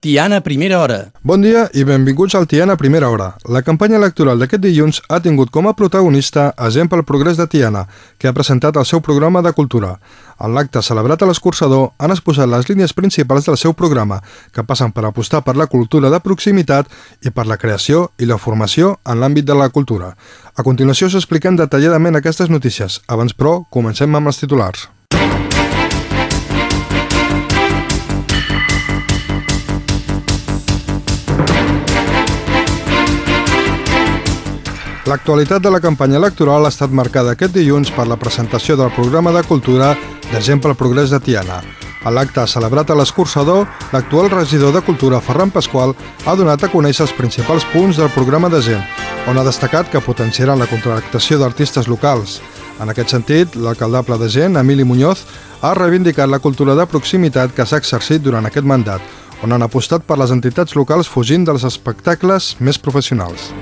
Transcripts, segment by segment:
Tiana Primera Hora. Bon dia i benvinguts al Tiana Primera Hora. La campanya electoral d'aquest dilluns ha tingut com a protagonista Agent pel Progrés de Tiana, que ha presentat el seu programa de cultura. En l'acte celebrat a l'escurçador han exposat les línies principals del seu programa, que passen per apostar per la cultura de proximitat i per la creació i la formació en l'àmbit de la cultura. A continuació s'expliquen detalladament aquestes notícies. Abans, però, comencem amb els titulars. L'actualitat de la campanya electoral ha estat marcada aquest dilluns per la presentació del programa de cultura de Gent pel Progrés de Tiana. A l'acte celebrat a l'escurçador, l'actual regidor de Cultura, Ferran Pasqual, ha donat a conèixer els principals punts del programa de Gent, on ha destacat que potenciaran la contractació d'artistes locals. En aquest sentit, l'alcaldable de Gent, Emili Muñoz, ha reivindicat la cultura de proximitat que s'ha exercit durant aquest mandat, on han apostat per les entitats locals fugint dels espectacles més professionals.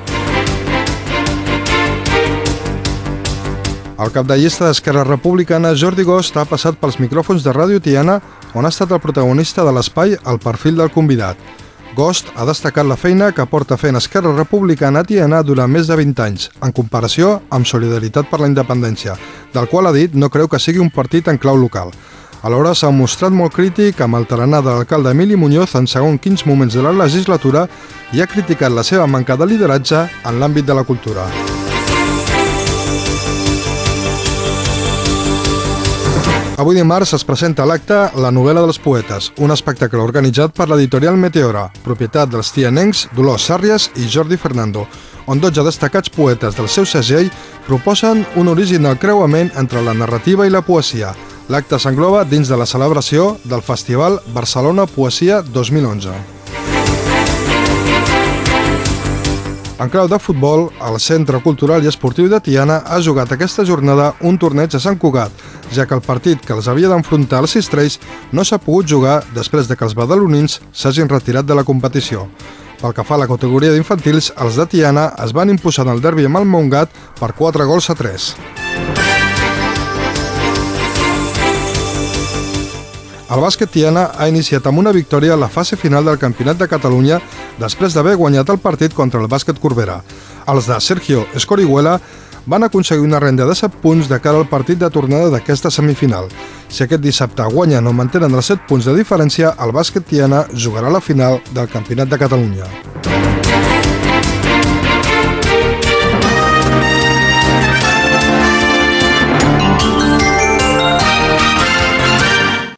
El cap de llista d'Esquerra Republicana, Jordi Gost, ha passat pels micròfons de Ràdio Tiana, on ha estat el protagonista de l'espai al perfil del convidat. Gost ha destacat la feina que porta fent Esquerra Republicana a Tiana durant més de 20 anys, en comparació amb Solidaritat per la Independència, del qual ha dit no creu que sigui un partit en clau local. Alhora s'ha mostrat molt crític amb el tarannà de l'alcalde Emili Muñoz en segon quins moments de la legislatura i ha criticat la seva manca de lideratge en l'àmbit de la cultura. Avui dimarts es presenta a l'acte La novel·la dels poetes, un espectacle organitzat per l'editorial Meteora, propietat dels tianencs Dolors Sàrries i Jordi Fernando, on 12 destacats poetes del seu segell proposen un original creuament entre la narrativa i la poesia. L'acte s'engloba dins de la celebració del Festival Barcelona Poesia 2011. En clau de futbol, el Centre Cultural i Esportiu de Tiana ha jugat aquesta jornada un torneig a Sant Cugat, ja que el partit que els havia d'enfrontar als Cistrells no s'ha pogut jugar després de que els badalonins s'hagin retirat de la competició. Pel que fa a la categoria d'infantils, els de Tiana es van imposar en el derbi amb el Montgat per 4 gols a 3. El bàsquet Tiana ha iniciat amb una victòria a la fase final del Campionat de Catalunya després d'haver guanyat el partit contra el bàsquet Corbera. Els de Sergio Escorihuela van aconseguir una renda de 7 punts de cara al partit de tornada d'aquesta semifinal. Si aquest dissabte guanyen o mantenen els 7 punts de diferència, el bàsquet Tiana jugarà la final del Campionat de Catalunya.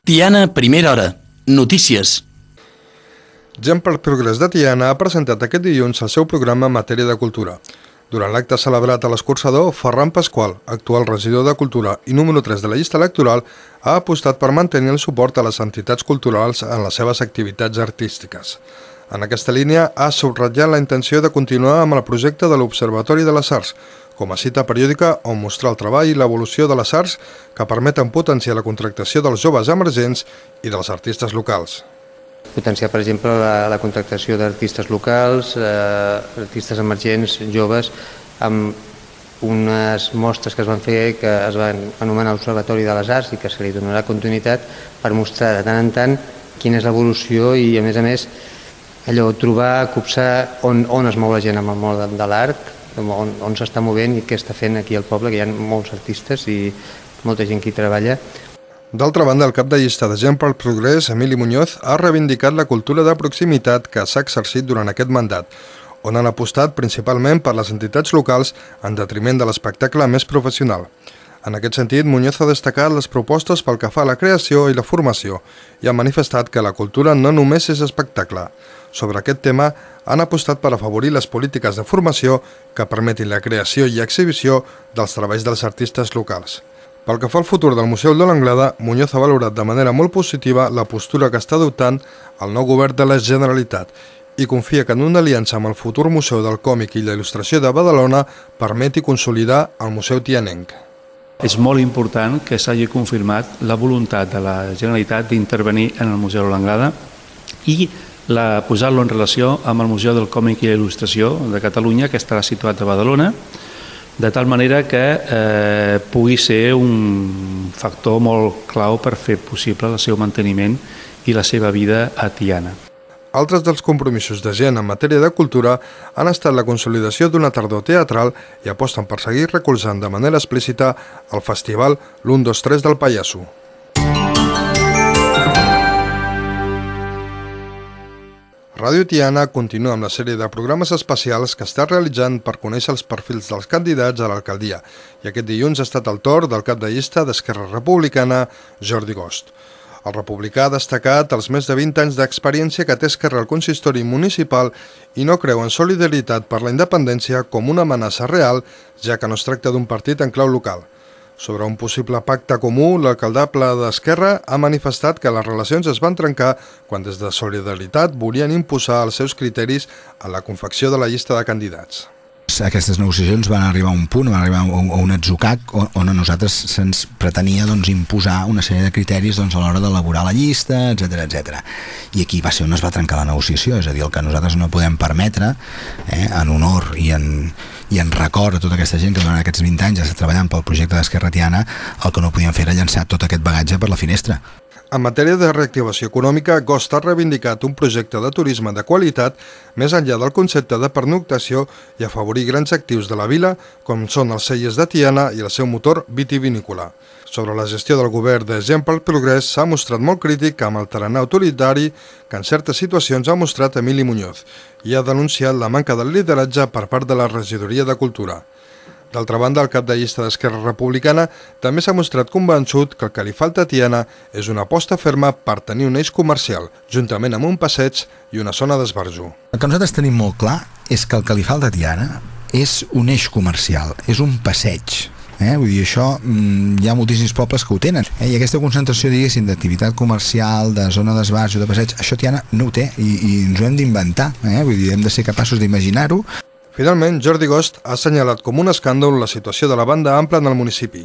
Tiana Primera Hora. Notícies. Gent per Progrés de Tiana ha presentat aquest dilluns el seu programa en matèria de cultura. Durant l'acte celebrat a l'escurçador, Ferran Pasqual, actual regidor de Cultura i número 3 de la llista electoral, ha apostat per mantenir el suport a les entitats culturals en les seves activitats artístiques. En aquesta línia, ha subratllat la intenció de continuar amb el projecte de l'Observatori de les Arts, com a cita periòdica on mostrar el treball i l'evolució de les arts que permeten potenciar la contractació dels joves emergents i dels artistes locals. Potenciar, per exemple, la, la contractació d'artistes locals, eh, artistes emergents, joves, amb unes mostres que es van fer que es van anomenar Observatori de les Arts i que se li donarà continuïtat per mostrar de tant en tant quina és l'evolució i, a més a més, allò, trobar, copsar on, on es mou la gent amb el món de, de l'art, on, on s'està movent i què està fent aquí al poble, que hi ha molts artistes i molta gent que hi treballa. D'altra banda, el cap de llista de Gent pel Progrés, Emili Muñoz, ha reivindicat la cultura de proximitat que s'ha exercit durant aquest mandat, on han apostat principalment per les entitats locals en detriment de l'espectacle més professional. En aquest sentit, Muñoz ha destacat les propostes pel que fa a la creació i la formació i ha manifestat que la cultura no només és espectacle. Sobre aquest tema, han apostat per afavorir les polítiques de formació que permetin la creació i exhibició dels treballs dels artistes locals. Pel que fa al futur del Museu de l'Anglada, Muñoz ha valorat de manera molt positiva la postura que està adoptant el nou govern de la Generalitat i confia que en una aliança amb el futur Museu del Còmic i la Il·lustració de Badalona permeti consolidar el Museu Tianenc. És molt important que s'hagi confirmat la voluntat de la Generalitat d'intervenir en el Museu de l'Anglada i posar-lo en relació amb el Museu del Còmic i la Il·lustració de Catalunya, que estarà situat a Badalona, de tal manera que eh, pugui ser un factor molt clau per fer possible el seu manteniment i la seva vida a Tiana. Altres dels compromisos de gent en matèria de cultura han estat la consolidació d'una tardor teatral i aposten per seguir recolzant de manera explícita el festival l'1, 2, 3 del Pallasso. Ràdio Tiana continua amb la sèrie de programes especials que està realitzant per conèixer els perfils dels candidats a l'alcaldia i aquest dilluns ha estat el torn del cap de llista d'Esquerra Republicana, Jordi Gost. El republicà ha destacat els més de 20 anys d'experiència que té Esquerra al consistori municipal i no creu en solidaritat per la independència com una amenaça real, ja que no es tracta d'un partit en clau local. Sobre un possible pacte comú, l'alcaldable d'Esquerra ha manifestat que les relacions es van trencar quan des de Solidaritat volien imposar els seus criteris a la confecció de la llista de candidats aquestes negociacions van arribar a un punt, van arribar a un atzucac on, a nosaltres se'ns pretenia doncs, imposar una sèrie de criteris doncs, a l'hora d'elaborar la llista, etc etc. I aquí va ser on es va trencar la negociació, és a dir, el que nosaltres no podem permetre, eh, en honor i en, i en record a tota aquesta gent que durant aquests 20 anys ha treballant pel projecte d'Esquerra Tiana, el que no podíem fer era llançar tot aquest bagatge per la finestra. En matèria de reactivació econòmica, Gost ha reivindicat un projecte de turisme de qualitat més enllà del concepte de pernoctació i afavorir grans actius de la vila, com són els cellers de Tiana i el seu motor vitivinícola. Sobre la gestió del govern de Gent pel Progrés s'ha mostrat molt crític amb el tarannà autoritari que en certes situacions ha mostrat Emili Muñoz i ha denunciat la manca de lideratge per part de la regidoria de Cultura. D'altra banda, el cap de llista d'Esquerra Republicana també s'ha mostrat convençut que el que li falta a Tiana és una aposta ferma per tenir un eix comercial, juntament amb un passeig i una zona d'esbarjo. El que nosaltres tenim molt clar és que el que li falta a Tiana és un eix comercial, és un passeig, Eh? Vull dir, això mm, hi ha moltíssims pobles que ho tenen. Eh? I aquesta concentració, diguéssim, d'activitat comercial, de zona d'esbarjo, de passeig, això Tiana no ho té i, i ens ho hem d'inventar. Eh? Vull dir, hem de ser capaços d'imaginar-ho Finalment, Jordi Gost ha assenyalat com un escàndol la situació de la banda ampla en el municipi.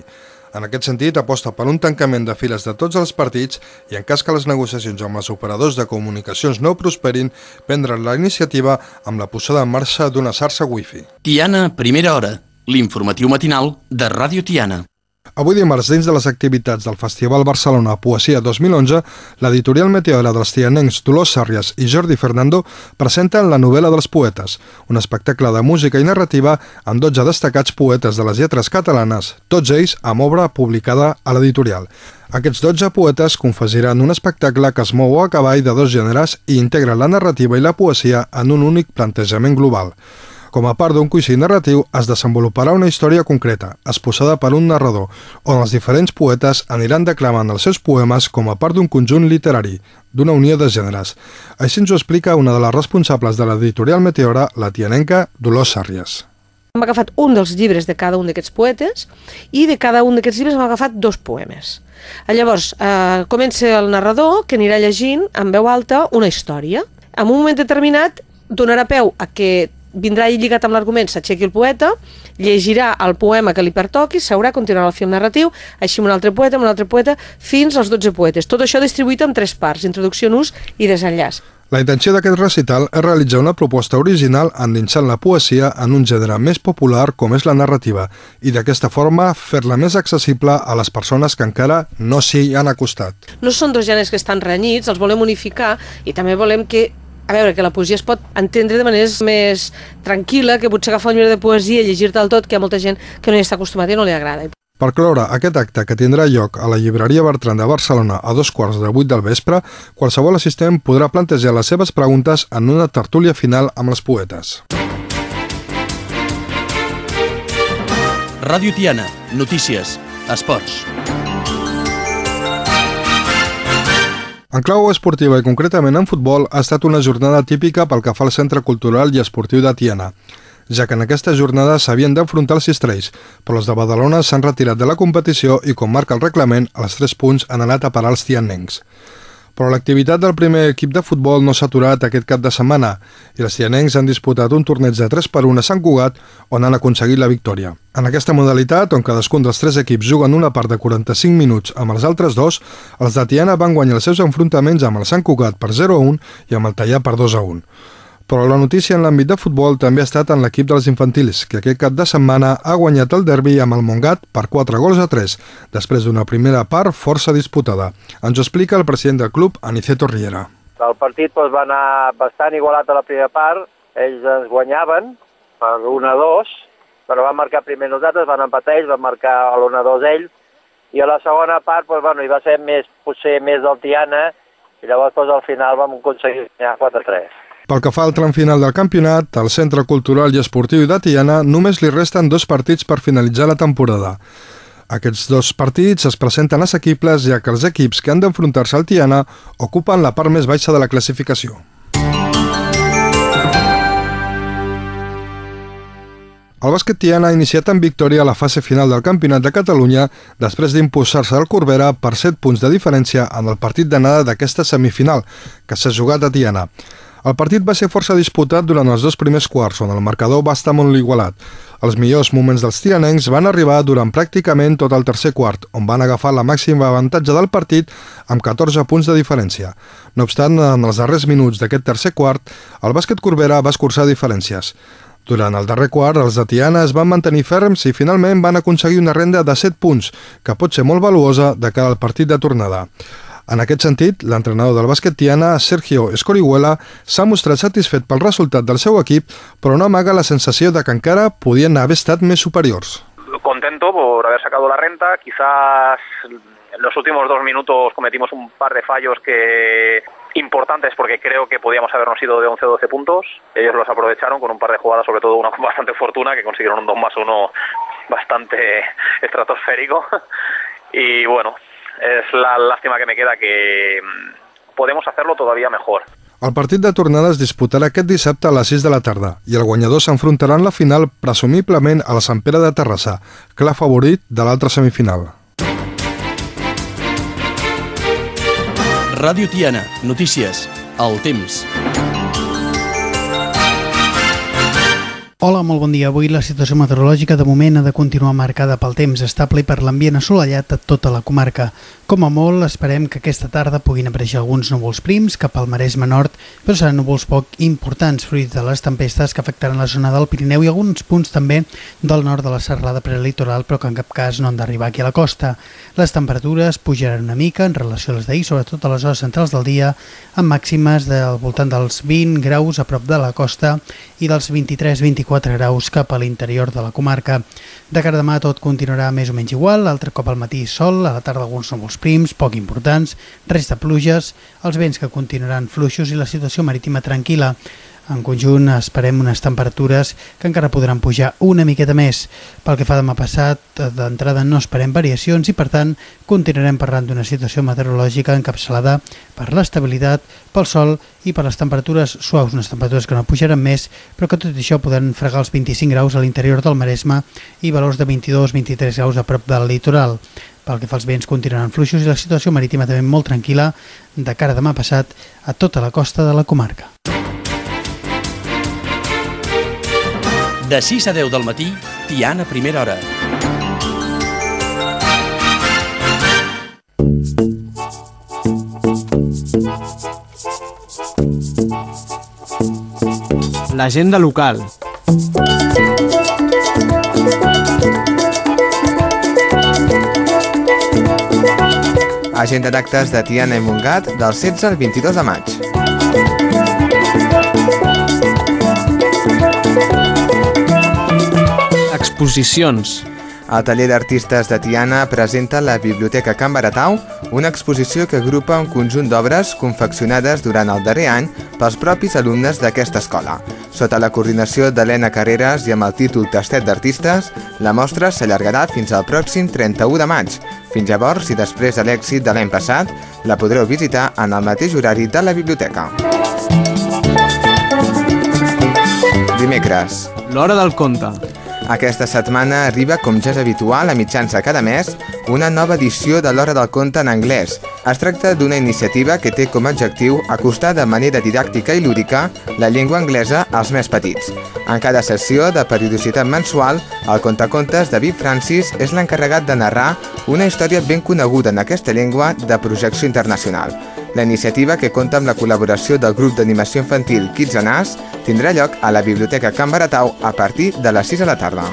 En aquest sentit, aposta per un tancament de files de tots els partits i, en cas que les negociacions amb els operadors de comunicacions no prosperin, prendre la iniciativa amb la posada en marxa d'una xarxa wifi. Tiana, primera hora. L'informatiu matinal de Ràdio Tiana. Avui dimarts, dins de les activitats del Festival Barcelona Poesia 2011, l'editorial Meteora dels tianencs Dolors Sàrries i Jordi Fernando presenten la novel·la dels poetes, un espectacle de música i narrativa amb 12 destacats poetes de les lletres catalanes, tots ells amb obra publicada a l'editorial. Aquests 12 poetes confessiran un espectacle que es mou a cavall de dos gèneres i integra la narrativa i la poesia en un únic plantejament global. Com a part d'un coixí narratiu, es desenvoluparà una història concreta, exposada per un narrador, on els diferents poetes aniran declamant els seus poemes com a part d'un conjunt literari, d'una unió de gèneres. Així ens ho explica una de les responsables de l'editorial Meteora, la tianenca Dolors Sàrries. Hem agafat un dels llibres de cada un d'aquests poetes i de cada un d'aquests llibres hem agafat dos poemes. Llavors, eh, comença el narrador que anirà llegint en veu alta una història. En un moment determinat donarà peu a que vindrà lligat amb l'argument, s'aixequi el poeta, llegirà el poema que li pertoqui, s'haurà continuarà el film narratiu, així amb un altre poeta, amb un altre poeta, fins als 12 poetes. Tot això distribuït en tres parts, introducció, nus i desenllaç. La intenció d'aquest recital és realitzar una proposta original endinsant la poesia en un gènere més popular com és la narrativa i d'aquesta forma fer-la més accessible a les persones que encara no s'hi han acostat. No són dos gèneres que estan renyits, els volem unificar i també volem que a veure, que la poesia es pot entendre de manera més tranquil·la, que potser agafar un llibre de poesia i llegir-te'l tot, que hi ha molta gent que no hi està acostumat i no li agrada. Per cloure aquest acte que tindrà lloc a la llibreria Bertran de Barcelona a dos quarts de vuit del vespre, qualsevol assistent podrà plantejar les seves preguntes en una tertúlia final amb els poetes. Ràdio Tiana, notícies, esports. En clau esportiva i concretament en futbol ha estat una jornada típica pel que fa al Centre Cultural i Esportiu de Tiana, ja que en aquesta jornada s'havien d'enfrontar els Cistrells, però els de Badalona s'han retirat de la competició i, com marca el reglament, els tres punts han anat a parar els tianencs però l'activitat del primer equip de futbol no s'ha aturat aquest cap de setmana i els tianencs han disputat un torneig de 3 per 1 a Sant Cugat on han aconseguit la victòria. En aquesta modalitat, on cadascun dels tres equips juguen una part de 45 minuts amb els altres dos, els de Tiana van guanyar els seus enfrontaments amb el Sant Cugat per 0 a 1 i amb el Tallà per 2 a 1. Però la notícia en l'àmbit de futbol també ha estat en l'equip dels infantils, que aquest cap de setmana ha guanyat el derbi amb el Montgat per 4 gols a 3, després d'una primera part força disputada. Ens ho explica el president del club, Aniceto Riera. El partit doncs, va anar bastant igualat a la primera part, ells ens guanyaven per 1-2, però van marcar primer nosaltres, van empatar ells, van marcar l'1-2 ells, i a la segona part doncs, bueno, hi va ser més, potser més del Tiana, i llavors doncs, al final vam aconseguir guanyar 4-3. Pel que fa al tram final del campionat, al Centre Cultural i Esportiu de Tiana només li resten dos partits per finalitzar la temporada. Aquests dos partits es presenten assequibles ja que els equips que han d'enfrontar-se al Tiana ocupen la part més baixa de la classificació. El bàsquet Tiana ha iniciat en victòria la fase final del Campionat de Catalunya després d'imposar-se al Corbera per 7 punts de diferència en el partit d'anada d'aquesta semifinal, que s'ha jugat a Tiana. El partit va ser força disputat durant els dos primers quarts, on el marcador va estar molt igualat. Els millors moments dels tiranencs van arribar durant pràcticament tot el tercer quart, on van agafar la màxima avantatge del partit amb 14 punts de diferència. No obstant, en els darrers minuts d'aquest tercer quart, el bàsquet Corbera va escurçar diferències. Durant el darrer quart, els de Tiana es van mantenir ferms i finalment van aconseguir una renda de 7 punts, que pot ser molt valuosa de cara al partit de tornada. En aquest sentit, l'entrenador del bàsquet Tiana, Sergio Escorihuela, s'ha mostrat satisfet pel resultat del seu equip, però no amaga la sensació de que encara podien haver estat més superiors. Contento por haber sacado la renta, quizás en los últimos dos minutos cometimos un par de fallos que importantes porque creo que podíamos habernos ido de 11 o 12 puntos. Ellos los aprovecharon con un par de jugadas, sobre todo una con bastante fortuna, que consiguieron un 2 más 1 bastante estratosférico. Y bueno, es la lástima que me queda que mm, podemos hacerlo todavía mejor. El partit de tornada es disputarà aquest dissabte a les 6 de la tarda i el guanyador s'enfrontarà en la final presumiblement a la Sant Pere de Terrassa, clar favorit de l'altra semifinal. Ràdio Tiana, notícies, el temps. Hola, molt bon dia. Avui la situació meteorològica de moment ha de continuar marcada pel temps estable i per l'ambient assolellat a tota la comarca. Com a molt, esperem que aquesta tarda puguin aparèixer alguns núvols prims cap al Maresme Nord, però seran núvols poc importants, fruit de les tempestes que afectaran la zona del Pirineu i alguns punts també del nord de la serrada prelitoral, però que en cap cas no han d'arribar aquí a la costa. Les temperatures pujaran una mica en relació a les d'ahir, sobretot a les hores centrals del dia, amb màximes del voltant dels 20 graus a prop de la costa i dels 23-24 4 graus cap a l'interior de la comarca. De cara demà tot continuarà més o menys igual, l'altre cop al matí sol, a la tarda alguns núvols prims, poc importants, resta pluges, els vents que continuaran fluixos i la situació marítima tranquil·la. En conjunt esperem unes temperatures que encara podran pujar una miqueta més. Pel que fa demà passat, d'entrada no esperem variacions i per tant continuarem parlant d'una situació meteorològica encapçalada per l'estabilitat, pel sol i per les temperatures suaus, unes temperatures que no pujaran més, però que tot això poden fregar els 25 graus a l'interior del Maresme i valors de 22-23 graus a prop del litoral. Pel que fa als vents continuaran fluixos i la situació marítima també molt tranquil·la de cara demà passat a tota la costa de la comarca. De 6 a 10 del matí, Tiana Primera Hora. L'agenda local. Agenda d'actes de Tiana i Montgat del 16 al 22 de maig. Exposicions. El taller d'artistes de Tiana presenta la Biblioteca Can Baratau, una exposició que agrupa un conjunt d'obres confeccionades durant el darrer any pels propis alumnes d'aquesta escola. Sota la coordinació d'Helena Carreras i amb el títol Tastet d'Artistes, la mostra s'allargarà fins al pròxim 31 de maig. Fins llavors, i després de l'èxit de l'any passat, la podreu visitar en el mateix horari de la biblioteca. Dimecres. L'hora del conte. Aquesta setmana arriba, com ja és habitual, a mitjans de cada mes, una nova edició de l'Hora del Conte en anglès. Es tracta d'una iniciativa que té com a objectiu acostar de manera didàctica i lúdica la llengua anglesa als més petits. En cada sessió de periodicitat mensual, el contacontes David Francis és l'encarregat de narrar una història ben coneguda en aquesta llengua de projecció internacional. La iniciativa, que compta amb la col·laboració del grup d'animació infantil Kids and Us, tindrà lloc a la Biblioteca Can Baratau a partir de les 6 de la tarda.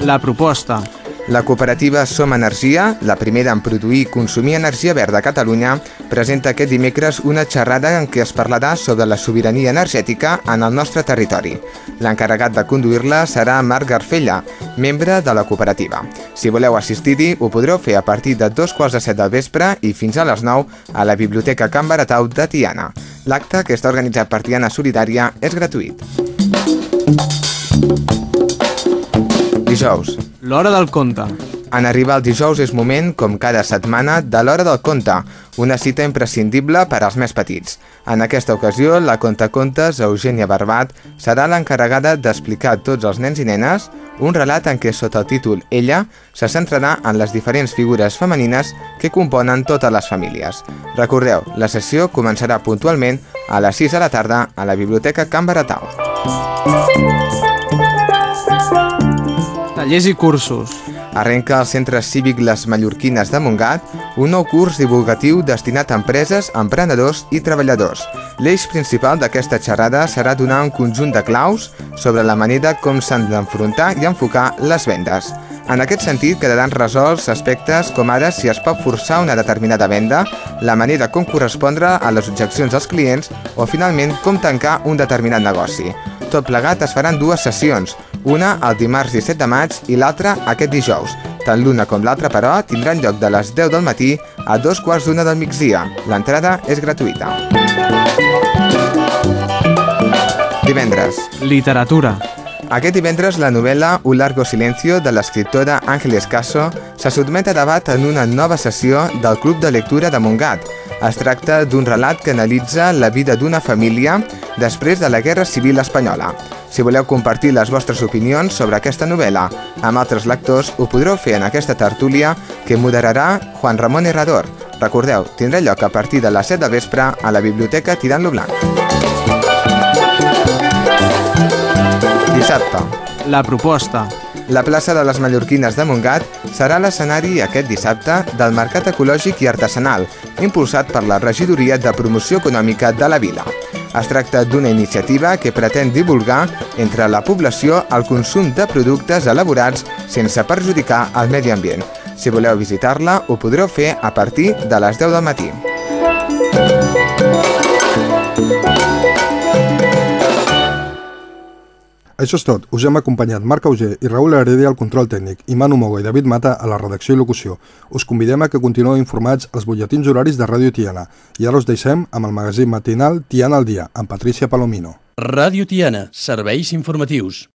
La proposta. La cooperativa Som Energia, la primera en produir i consumir energia verda a Catalunya, presenta aquest dimecres una xerrada en què es parlarà sobre la sobirania energètica en el nostre territori. L'encarregat de conduir-la serà Marc Garfella, membre de la cooperativa. Si voleu assistir-hi, ho podreu fer a partir de dos quarts de set del vespre i fins a les 9 a la Biblioteca Can Baratau de Tiana. L'acte, que està organitzat per Tiana Solidària, és gratuït. Dijous. L'hora del conte. En arribar el dijous és moment, com cada setmana, de l'hora del conte, una cita imprescindible per als més petits. En aquesta ocasió, la contacontes Eugènia Barbat serà l'encarregada d'explicar a tots els nens i nenes un relat en què, sota el títol Ella, se centrarà en les diferents figures femenines que componen totes les famílies. Recordeu, la sessió començarà puntualment a les 6 de la tarda a la Biblioteca Can Baratau. Tallers i cursos. Arrenca al Centre Cívic Les Mallorquines de Montgat un nou curs divulgatiu destinat a empreses, emprenedors i treballadors. L'eix principal d'aquesta xerrada serà donar un conjunt de claus sobre la manera com s'han d'enfrontar i enfocar les vendes. En aquest sentit, quedaran resolts aspectes com ara si es pot forçar una determinada venda, la manera com correspondre a les objeccions dels clients o, finalment, com tancar un determinat negoci. Tot plegat es faran dues sessions, una el dimarts 17 de maig i l'altra aquest dijous. Tant l'una com l'altra, però, tindran lloc de les 10 del matí a dos quarts d'una del migdia. L'entrada és gratuïta. Divendres. Literatura. Aquest divendres la novel·la Un largo silencio de l'escriptora Ángeles Caso se sotmet a debat en una nova sessió del Club de Lectura de Montgat. Es tracta d'un relat que analitza la vida d'una família després de la Guerra Civil Espanyola. Si voleu compartir les vostres opinions sobre aquesta novel·la amb altres lectors, ho podreu fer en aquesta tertúlia que moderarà Juan Ramon Herrador. Recordeu, tindrà lloc a partir de les 7 de vespre a la Biblioteca Tirant-lo Blanc. Dissabte. La proposta. La plaça de les Mallorquines de Montgat serà l'escenari aquest dissabte del Mercat Ecològic i Artesanal, impulsat per la Regidoria de Promoció Econòmica de la Vila. Es tracta d'una iniciativa que pretén divulgar entre la població el consum de productes elaborats sense perjudicar el medi ambient. Si voleu visitar-la, ho podreu fer a partir de les 10 del matí. Això és tot. Us hem acompanyat Marc Auger i Raül Heredia al control tècnic i Manu Mogo i David Mata a la redacció i locució. Us convidem a que continueu informats als butlletins horaris de Ràdio Tiana. I ara us deixem amb el magazín matinal Tiana al dia, amb Patricia Palomino. Ràdio Tiana, serveis informatius.